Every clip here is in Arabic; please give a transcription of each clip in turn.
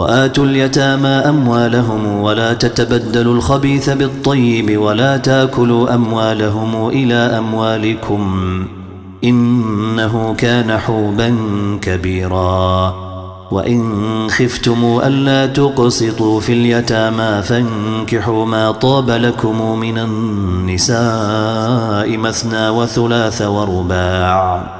وآتوا اليتامى أموالهم ولا تتبدلوا الخبيث بالطيب ولا تاكلوا أموالهم إلى أموالكم إنه كان حوبا كبيرا. وإن خفتموا ألا تقسطوا في اليتامى فانكحوا ما طاب لكم من النساء مثنى وثلاث ورباع.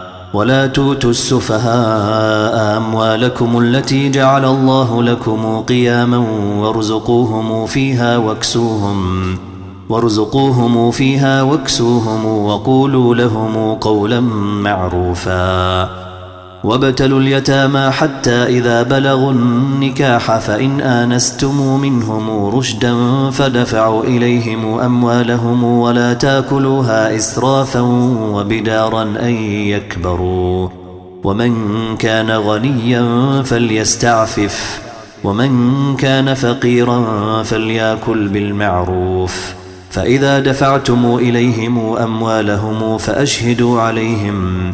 ولا توتوا السفهاء أموالكم التي جعل الله لكم قياما وارزقوهم فيها واكسوهم وارزقوهم فيها واكسوهم وقولوا لهم قولا معروفا. وابتلوا اليتامى حتى إذا بلغوا النكاح فإن آنستم منهم رشدا فدفعوا إليهم أموالهم ولا تاكلوها إسرافا وبدارا أن يكبروا. ومن كان غنيا فليستعفف ومن كان فقيرا فليأكل بالمعروف. فإذا دفعتم إليهم أموالهم فأشهدوا عليهم.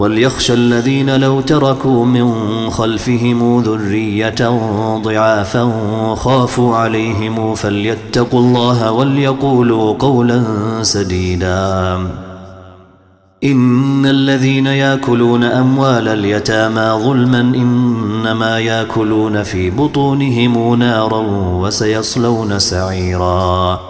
وليخشى الذين لو تركوا من خلفهم ذرية ضعافا خافوا عليهم فليتقوا الله وليقولوا قولا سديدا. إن الذين يأكلون أموال اليتامى ظلما إنما يأكلون في بطونهم نارا وسيصلون سعيراً.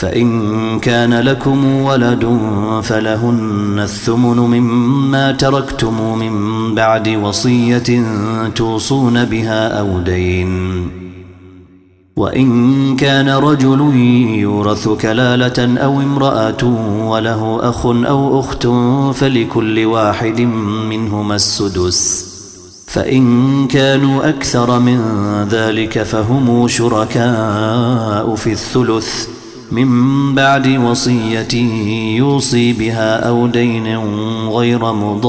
فإن كان لكم ولد فلهن الثمن مما تركتم من بعد وصية توصون بها أو دين. وإن كان رجل يورث كلالة أو امرأة وله أخ أو أخت فلكل واحد منهما السدس. فإن كانوا أكثر من ذلك فهم شركاء في الثلث. من بعد وصية يوصي بها أو دين غير مضار.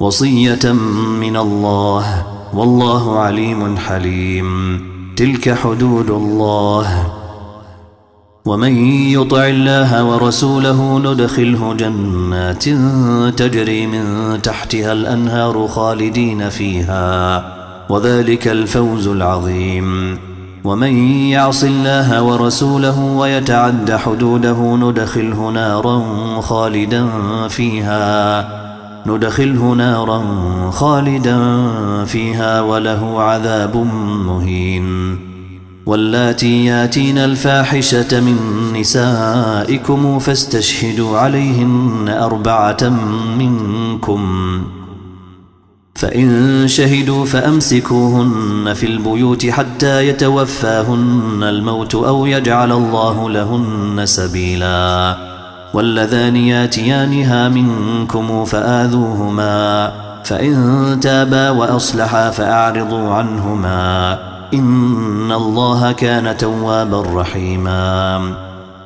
وصية من الله والله عليم حليم. تلك حدود الله. ومن يطع الله ورسوله ندخله جنات تجري من تحتها الأنهار خالدين فيها. وذلك الفوز العظيم. ومن يعص الله ورسوله ويتعد حدوده ندخله نارا خالدا فيها ندخله نارا خالدا فيها وله عذاب مهين. واللاتي ياتين الفاحشة من نسائكم فاستشهدوا عليهن أربعة منكم. فإن شهدوا فأمسكوهن في البيوت حتى يتوفاهن الموت أو يجعل الله لهن سبيلا. واللذان ياتيانها منكم فآذوهما فإن تابا وأصلحا فأعرضوا عنهما. إن الله كان توابا رحيما.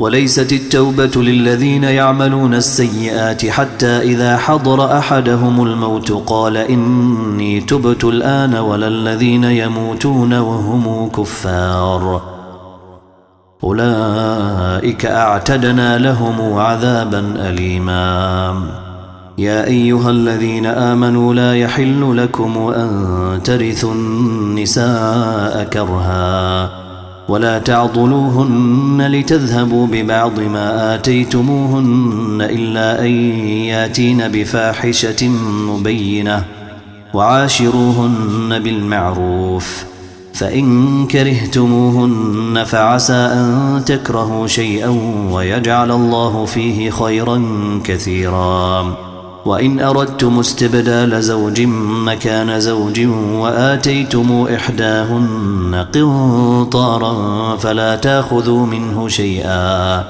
وليست التوبة للذين يعملون السيئات حتى إذا حضر أحدهم الموت قال إني تبت الآن ولا الذين يموتون وهم كفار. أولئك أعتدنا لهم عذابا أليما. يا أيها الذين آمنوا لا يحل لكم أن ترثوا النساء كرهاً. ولا تعضلوهن لتذهبوا ببعض ما آتيتموهن إلا أن يأتين بفاحشة مبينة وعاشروهن بالمعروف فإن كرهتموهن فعسى أن تكرهوا شيئا ويجعل الله فيه خيرا كثيراً وإن أردتم استبدال زوج مكان زوج وآتيتم إحداهن قنطارا فلا تأخذوا منه شيئا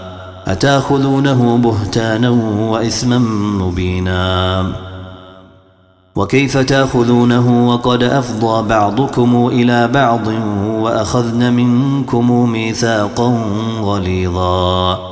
أتأخذونه بهتانا وإثما مبينا وكيف تأخذونه وقد أفضى بعضكم إلى بعض وأخذن منكم ميثاقا غليظا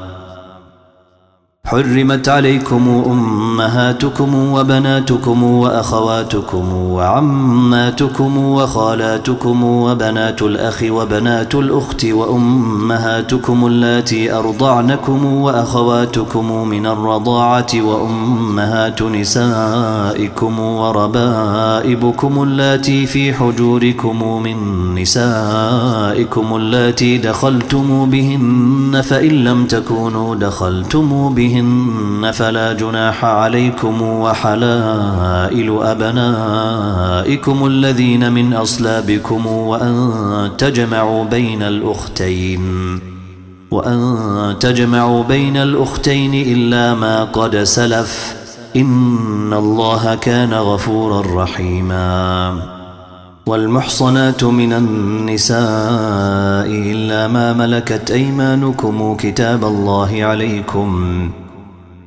حرمت عليكم أمهاتكم وبناتكم وأخواتكم وعماتكم وخالاتكم وبنات الأخ وبنات الأخت وأمهاتكم اللاتي أرضعنكم وأخواتكم من الرضاعة وأمهات نسائكم وربائبكم اللاتي في حجوركم من نسائكم اللاتي دخلتم بهن فإن لم تكونوا دخلتم بهن بهن فلا جناح عليكم وحلائل أبنائكم الذين من أصلابكم وأن تجمعوا بين الأختين وأن تجمعوا بين الأختين إلا ما قد سلف إن الله كان غفورا رحيما والمحصنات من النساء إلا ما ملكت أيمانكم كتاب الله عليكم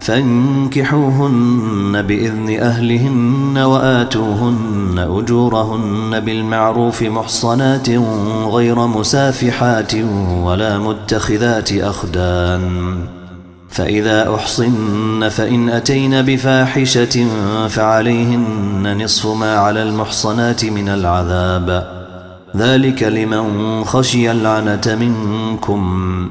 فانكحوهن بإذن أهلهن وآتوهن أجورهن بالمعروف محصنات غير مسافحات ولا متخذات أخدان. فإذا أحصن فإن أتين بفاحشة فعليهن نصف ما على المحصنات من العذاب. ذلك لمن خشي العنة منكم.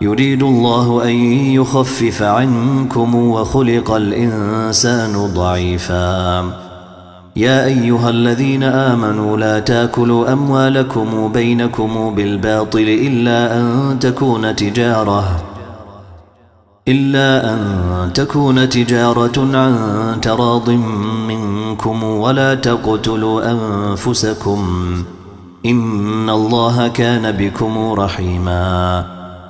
يريد الله أن يخفف عنكم وخلق الإنسان ضعيفا. يا أيها الذين آمنوا لا تأكلوا أموالكم بينكم بالباطل إلا أن تكون تجارة إلا أن تكون تجارة عن تراض منكم ولا تقتلوا أنفسكم. إن الله كان بكم رحيماً.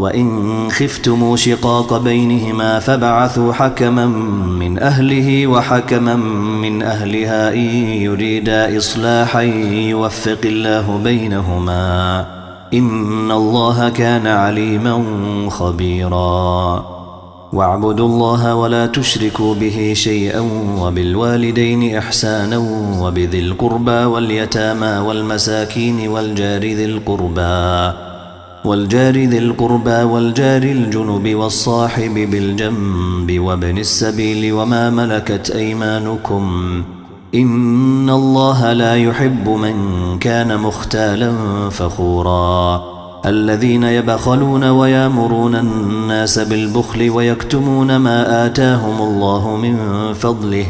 وإن خفتموا شقاق بينهما فبعثوا حكما من أهله وحكما من أهلها إن يريدا إصلاحا يوفق الله بينهما إن الله كان عليما خبيرا. واعبدوا الله ولا تشركوا به شيئا وبالوالدين إحسانا وبذي القربى واليتامى والمساكين والجار ذي القربى والجار ذي القربى والجار الجنب والصاحب بالجنب وابن السبيل وما ملكت أيمانكم إن الله لا يحب من كان مختالا فخورا الذين يبخلون ويامرون الناس بالبخل ويكتمون ما آتاهم الله من فضله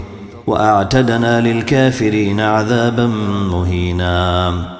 وأعتدنا للكافرين عذابا مهينا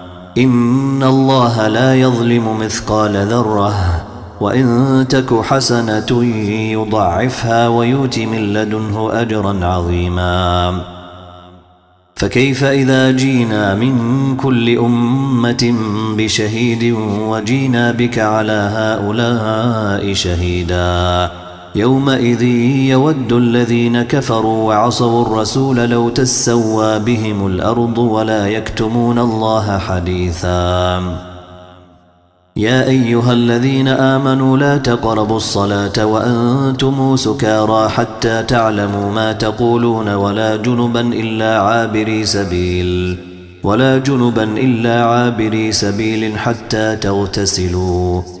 إن الله لا يظلم مثقال ذرة وإن تك حسنة يضعفها ويؤت من لدنه أجرا عظيما. فكيف إذا جينا من كل أمة بشهيد وجينا بك على هؤلاء شهيدا؟ يومئذ يود الذين كفروا وعصوا الرسول لو تسوى بهم الأرض ولا يكتمون الله حديثا. يا أيها الذين آمنوا لا تقربوا الصلاة وأنتم سكارى حتى تعلموا ما تقولون ولا جنبا إلا عابري سبيل ولا جنبا إلا عابري سبيل حتى تغتسلوا.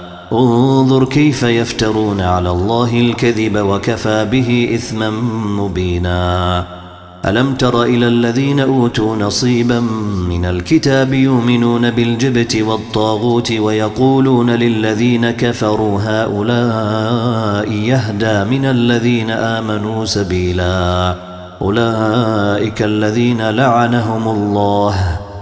انظر كيف يفترون على الله الكذب وكفى به إثما مبينا. ألم تر إلى الذين أوتوا نصيبا من الكتاب يؤمنون بالجبت والطاغوت ويقولون للذين كفروا هؤلاء يهدى من الذين آمنوا سبيلا. أولئك الذين لعنهم الله.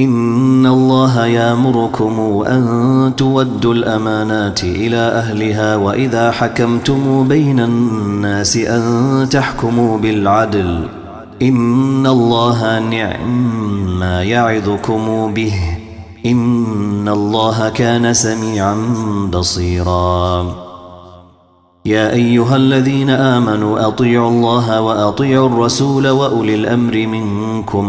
إن الله يامركم أن تودوا الأمانات إلى أهلها وإذا حكمتم بين الناس أن تحكموا بالعدل. إن الله نعم ما يعظكم به. إن الله كان سميعا بصيرا. يا أيها الذين آمنوا أطيعوا الله وأطيعوا الرسول وأولي الأمر منكم.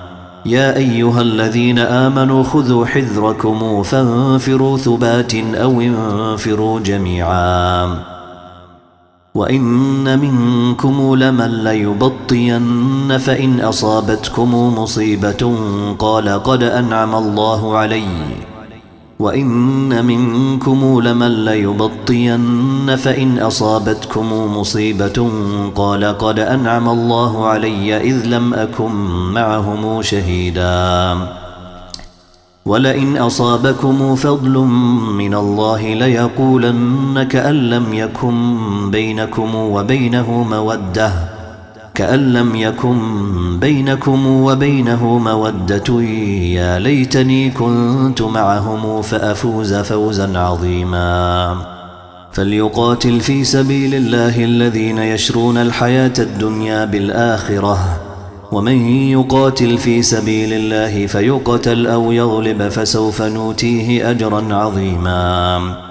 يا أيها الذين آمنوا خذوا حذركم فانفروا ثبات أو انفروا جميعا. وإن منكم لمن ليبطين فإن أصابتكم مصيبة قال قد أنعم الله عليّ. وإن منكم لمن ليبطين فإن أصابتكم مصيبة قال قد أنعم الله علي إذ لم أكن معهم شهيدا ولئن أصابكم فضل من الله ليقولن كأن لم يكن بينكم وبينه موده كأن لم يكن بينكم وبينه مودة يا ليتني كنت معهم فأفوز فوزا عظيما. فليقاتل في سبيل الله الذين يشرون الحياة الدنيا بالآخرة ومن يقاتل في سبيل الله فيقتل أو يغلب فسوف نوتيه أجرا عظيما.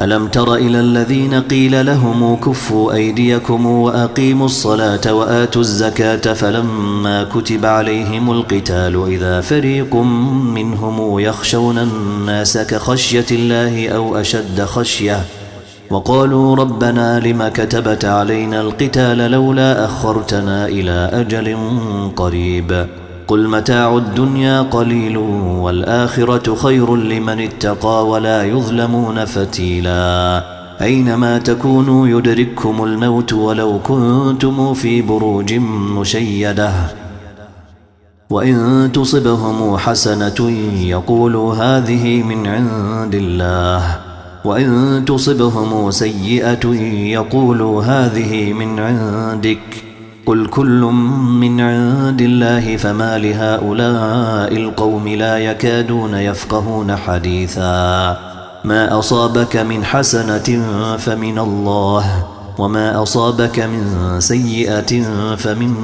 ألم تر إلى الذين قيل لهم كفوا أيديكم وأقيموا الصلاة وآتوا الزكاة فلما كتب عليهم القتال إذا فريق منهم يخشون الناس كخشية الله أو أشد خشية وقالوا ربنا لم كتبت علينا القتال لولا أخرتنا إلى أجل قريب قل متاع الدنيا قليل والآخرة خير لمن اتقى ولا يظلمون فتيلا أينما تكونوا يدرككم الموت ولو كنتم في بروج مشيدة وإن تصبهم حسنة يقولوا هذه من عند الله وإن تصبهم سيئة يقولوا هذه من عندك قل كل من عند الله فما لهؤلاء القوم لا يكادون يفقهون حديثا. ما أصابك من حسنة فمن الله وما أصابك من سيئة فمن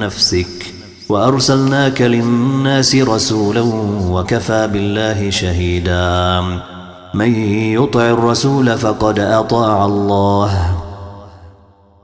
نفسك. وأرسلناك للناس رسولا وكفى بالله شهيدا. من يطع الرسول فقد أطاع الله.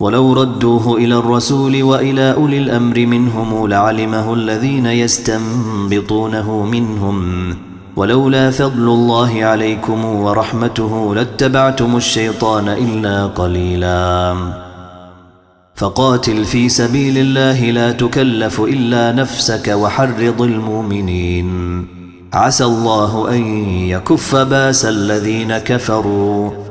ولو ردوه إلى الرسول وإلى أولي الأمر منهم لعلمه الذين يستنبطونه منهم. ولولا فضل الله عليكم ورحمته لاتبعتم الشيطان إلا قليلا. فقاتل في سبيل الله لا تكلف إلا نفسك وحرض المؤمنين. عسى الله أن يكف بأس الذين كفروا.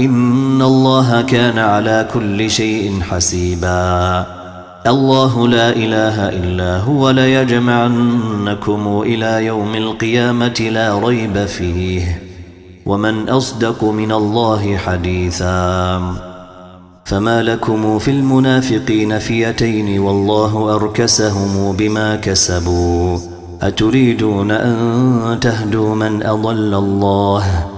إن الله كان على كل شيء حسيبا. الله لا إله إلا هو ليجمعنكم إلى يوم القيامة لا ريب فيه. ومن أصدق من الله حديثا. فما لكم في المنافقين فيتين والله أركسهم بما كسبوا. أتريدون أن تهدوا من أضل الله؟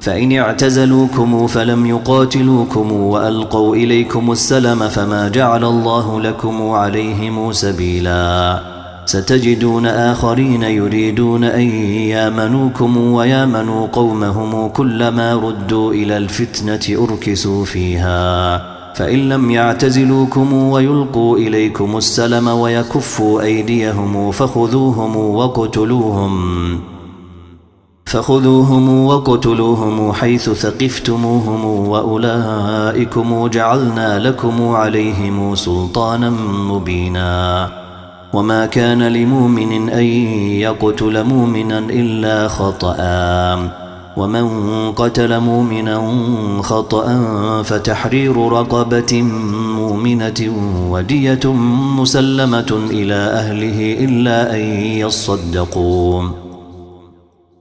فإن اعتزلوكم فلم يقاتلوكم وألقوا إليكم السلم فما جعل الله لكم عليهم سبيلا. ستجدون آخرين يريدون أن يامنوكم ويامنوا قومهم كلما ردوا إلى الفتنة أركسوا فيها. فإن لم يعتزلوكم ويلقوا إليكم السلم ويكفوا أيديهم فخذوهم وقتلوهم. فخذوهم وقتلوهم حيث ثقفتموهم وأولئكم جعلنا لكم عليهم سلطانا مبينا. وما كان لمؤمن أن يقتل مؤمنا إلا خطأ. ومن قتل مؤمنا خطأ فتحرير رقبة مؤمنة ودية مسلمة إلى أهله إلا أن يصدقوا.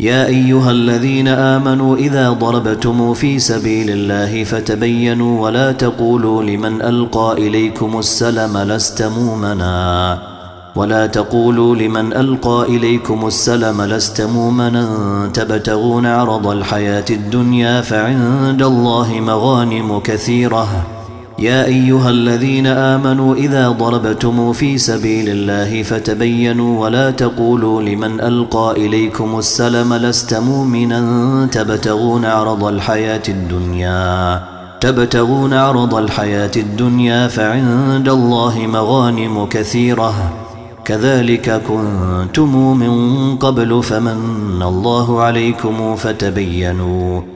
يا أيها الذين آمنوا إذا ضربتم في سبيل الله فتبينوا ولا تقولوا لمن ألقى إليكم السلم لست مؤمنا. ولا تقولوا لمن ألقى إليكم السلم لست مؤمنا. تبتغون عرض الحياة الدنيا فعند الله مغانم كثيرة. يا أيها الذين آمنوا إذا ضربتم في سبيل الله فتبينوا ولا تقولوا لمن ألقى إليكم السلم لست مؤمنا تبتغون عرض الحياة الدنيا تبتغون عرض الحياة الدنيا فعند الله مغانم كثيرة. كذلك كنتم من قبل فمن الله عليكم فتبينوا.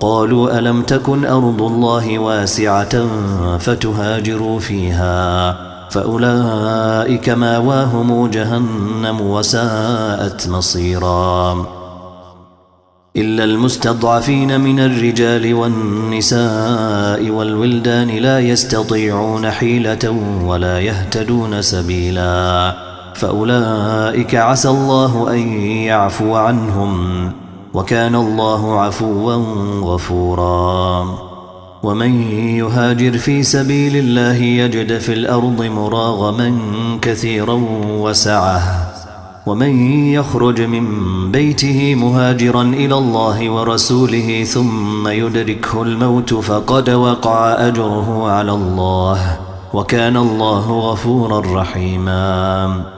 قالوا ألم تكن أرض الله واسعة فتهاجروا فيها فأولئك ماواهم جهنم وساءت مصيرا إلا المستضعفين من الرجال والنساء والولدان لا يستطيعون حيلة ولا يهتدون سبيلا فأولئك عسى الله أن يعفو عنهم وكان الله عفوا غفورا. ومن يهاجر في سبيل الله يجد في الأرض مراغما كثيرا وسعة. ومن يخرج من بيته مهاجرا إلى الله ورسوله ثم يدركه الموت فقد وقع أجره على الله. وكان الله غفورا رحيما.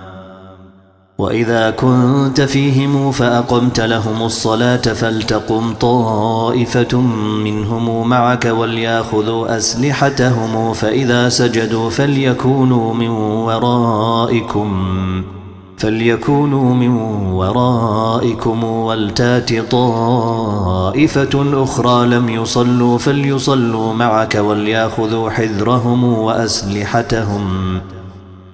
وإذا كنت فيهم فأقمت لهم الصلاة فلتقم طائفة منهم معك وليأخذوا أسلحتهم فإذا سجدوا فليكونوا من ورائكم فليكونوا من ورائكم ولتات طائفة أخرى لم يصلوا فليصلوا معك وليأخذوا حذرهم وأسلحتهم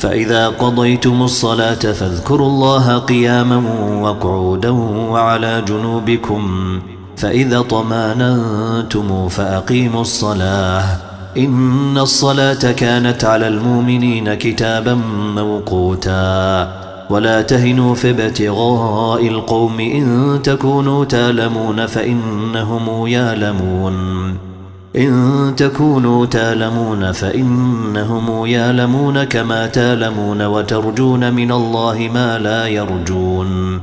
فإذا قضيتم الصلاة فاذكروا الله قياما وقعودا وعلى جنوبكم. فإذا طمأننتم فأقيموا الصلاة. إن الصلاة كانت على المؤمنين كتابا موقوتا. ولا تهنوا في ابتغاء القوم إن تكونوا تالمون فإنهم يالمون إن تكونوا تالمون فإنهم يالمون كما تالمون وترجون من الله ما لا يرجون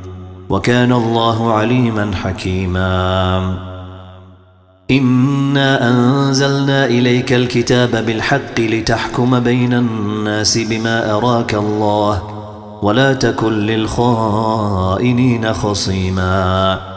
وكان الله عليما حكيما. إنا أنزلنا إليك الكتاب بالحق لتحكم بين الناس بما أراك الله ولا تكن للخائنين خصيما.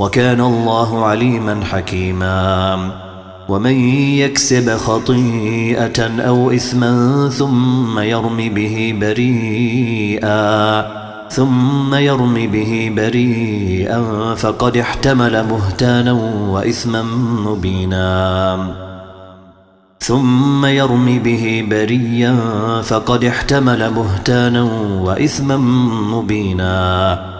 وكان الله عليما حكيما. ومن يكسب خطيئة أو إثما ثم يرم به بريئا ثم يرم به بريئا فقد احتمل مهتانا وإثما مبينا. ثم يرم به بريا فقد احتمل مهتانا وإثما مبينا.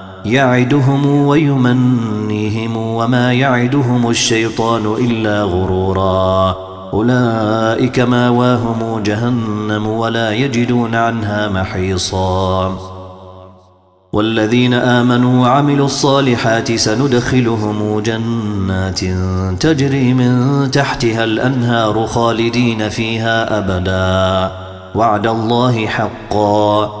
يعدهم ويمنيهم وما يعدهم الشيطان إلا غرورا. أولئك ماواهم جهنم ولا يجدون عنها محيصا. والذين آمنوا وعملوا الصالحات سندخلهم جنات تجري من تحتها الأنهار خالدين فيها أبدا. وعد الله حقا.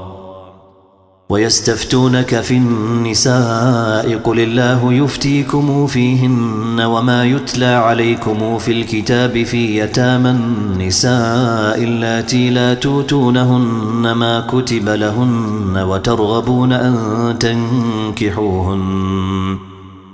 ويستفتونك في النساء قل الله يفتيكم فيهن وما يتلى عليكم في الكتاب في يتامى النساء اللاتي لا توتونهن ما كتب لهن وترغبون أن تنكحوهن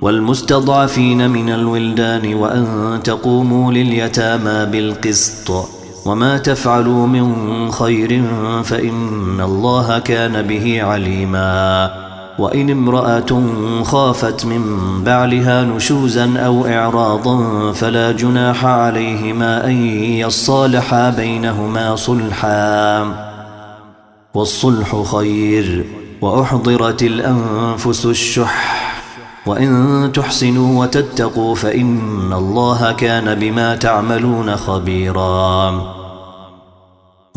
والمستضعفين من الولدان وأن تقوموا لليتامى بالقسط وما تفعلوا من خير فإن الله كان به عليما وإن امرأة خافت من بعلها نشوزا أو إعراضا فلا جناح عليهما أن يصالحا بينهما صلحا والصلح خير وأحضرت الأنفس الشح وإن تحسنوا وتتقوا فإن الله كان بما تعملون خبيراً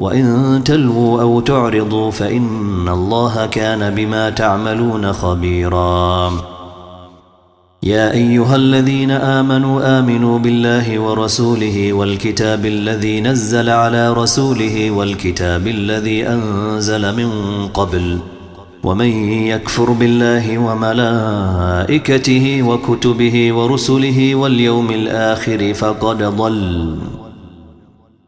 وإن تلووا أو تعرضوا فإن الله كان بما تعملون خبيرا. يا أيها الذين آمنوا آمنوا بالله ورسوله والكتاب الذي نزل على رسوله والكتاب الذي أنزل من قبل ومن يكفر بالله وملائكته وكتبه ورسله واليوم الآخر فقد ضل.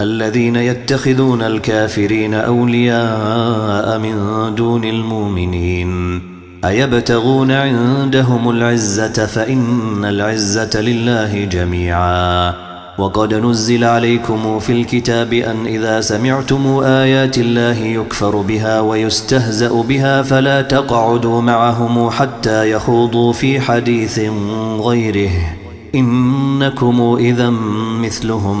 الذين يتخذون الكافرين أولياء من دون المؤمنين أيبتغون عندهم العزة فإن العزة لله جميعا وقد نزل عليكم في الكتاب أن إذا سمعتم آيات الله يكفر بها ويستهزأ بها فلا تقعدوا معهم حتى يخوضوا في حديث غيره إنكم إذا مثلهم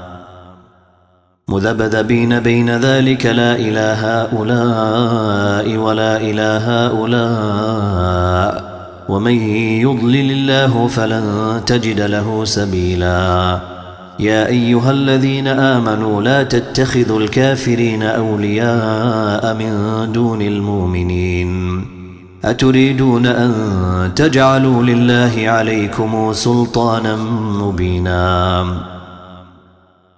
مذبذبين بين ذلك لا إله هؤلاء ولا إله هؤلاء. ومن يضلل الله فلن تجد له سبيلا. يا أيها الذين آمنوا لا تتخذوا الكافرين أولياء من دون المؤمنين. أتريدون أن تجعلوا لله عليكم سلطانا مبينا.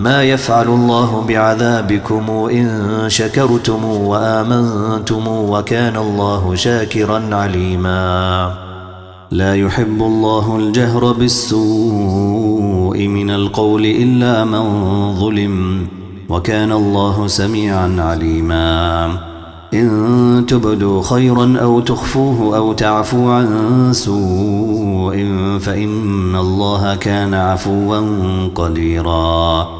ما يفعل الله بعذابكم إن شكرتم وآمنتم وكان الله شاكرا عليما. لا يحب الله الجهر بالسوء من القول إلا من ظلم وكان الله سميعا عليما. إن تبدوا خيرا أو تخفوه أو تعفوا عن سوء فإن الله كان عفوا قديرا.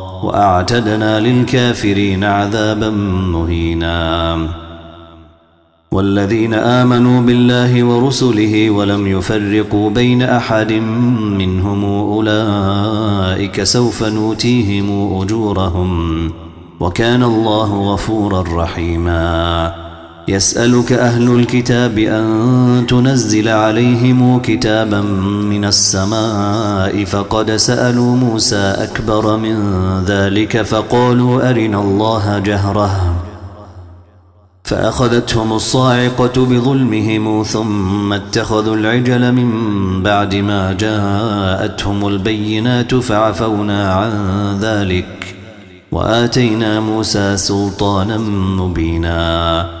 وأعتدنا للكافرين عذابا مهينا. والذين آمنوا بالله ورسله ولم يفرقوا بين أحد منهم أولئك سوف نوتيهم أجورهم. وكان الله غفورا رحيما. يسألك أهل الكتاب أن تنزل عليهم كتابا من السماء فقد سألوا موسى أكبر من ذلك فقالوا أرنا الله جهرة. فأخذتهم الصاعقة بظلمهم ثم اتخذوا العجل من بعد ما جاءتهم البينات فعفونا عن ذلك وآتينا موسى سلطانا مبينا.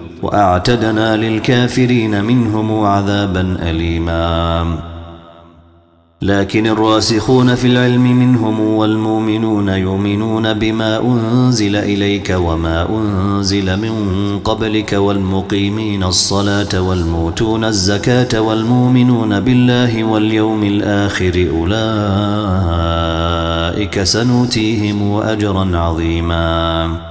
وأعتدنا للكافرين منهم عذابا أليما. لكن الراسخون في العلم منهم والمؤمنون يؤمنون بما أنزل إليك وما أنزل من قبلك والمقيمين الصلاة والموتون الزكاة والمؤمنون بالله واليوم الآخر أولئك سنوتيهم أجرا عظيما.